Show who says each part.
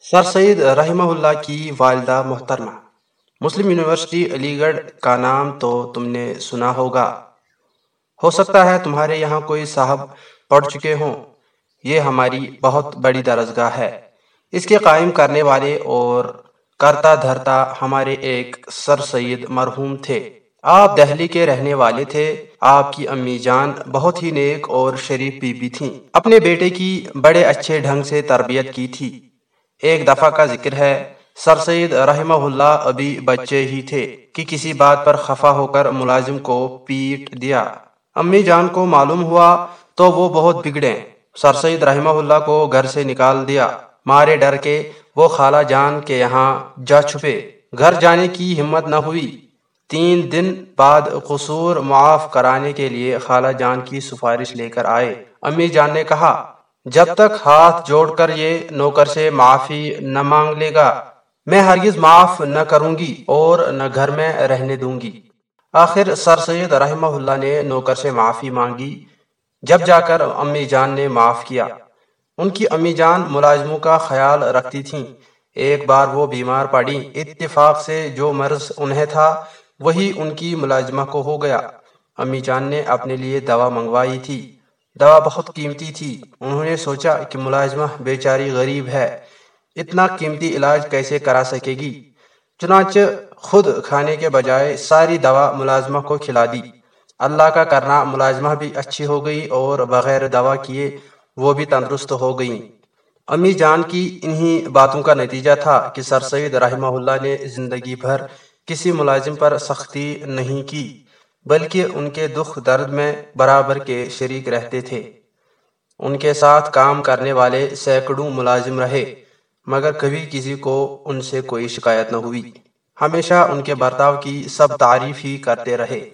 Speaker 1: سر سید رحمہ اللہ کی والدہ محترمہ۔ مسلم یونیورسٹی، علی گڑھ کا نام تو تم نے سنا ہوگا۔ ہو سکتا ہے تمہارے یہاں کوئی صاحب پڑھ چکے ہوں۔ یہ ہماری بہت بڑی درسگاہ ہے۔ اس کے قائم کرنے والے اور کرتا دھرتا ہمارے ایک سر سید مرحوم تھے۔ آپ دہلی کے رہنے والے تھے۔ آپ کی امی جان بہت ہی نیک اور شریف بی بی تھیں۔ اپنے بیٹے کی بڑے اچھے ڈھنگ سے تربیت کی تھی۔ ایک دفعہ کا ذکر ہے، سر سید رحمہ اللہ ابھی بچے ہی تھے کہ کسی بات پر خفا ہو کر ملازم کو پیٹ دیا۔ امی جان کو معلوم ہوا تو وہ بہت بگڑے۔ سر سید رحمہ اللہ کو گھر سے نکال دیا۔ مارے ڈر کے وہ خالہ جان کے یہاں جا چھپے۔ گھر جانے کی ہمت نہ ہوئی۔ تین دن بعد قصور معاف کرانے کے لیے خالہ جان کی سفارش لے کر آئے۔ امی جان نے کہا جب تک ہاتھ جوڑ کر یہ نوکر سے معافی نہ مانگ لے گا، میں ہرگز معاف نہ کروں گی اور نہ گھر میں رہنے دوں گی۔ آخر سر سید رحمہ اللہ نے نوکر سے معافی مانگی۔ جب جا کر امی جان نے معاف کیا، ان کی امی جان ملازموں کا خیال رکھتی تھیں۔ ایک بار وہ بیمار پڑی اتفاق سے جو مرض انہیں تھا، وہی ان کی ملازمہ کو ہو گیا۔ امی جان نے اپنے لیے دوا منگوائی تھی۔ دوا بہت قیمتی تھی۔ انہوں نے سوچا کہ ملازمہ بیچاری غریب ہے۔ اتنا قیمتی علاج کیسے کرا سکے گی؟ چنانچہ خود کھانے کے بجائے ساری دوا ملازمہ کو کھلا دی۔ اللہ کا کرنا ملازمہ بھی اچھی ہو گئی اور بغیر دوا کیے وہ بھی تندرست ہو گئیں۔ امی جان کی انہی باتوں کا نتیجہ تھا کہ سر سید رحمہ اللہ نے زندگی بھر کسی ملازم پر سختی نہیں کی۔ بلکہ ان کے دکھ درد میں برابر کے شریک رہتے تھے۔ ان کے ساتھ کام کرنے والے سینکڑوں ملازم رہے، مگر کبھی کسی کو ان سے کوئی شکایت نہ ہوئی۔ ہمیشہ ان کے برتاؤ کی سب تعریف ہی کرتے رہے۔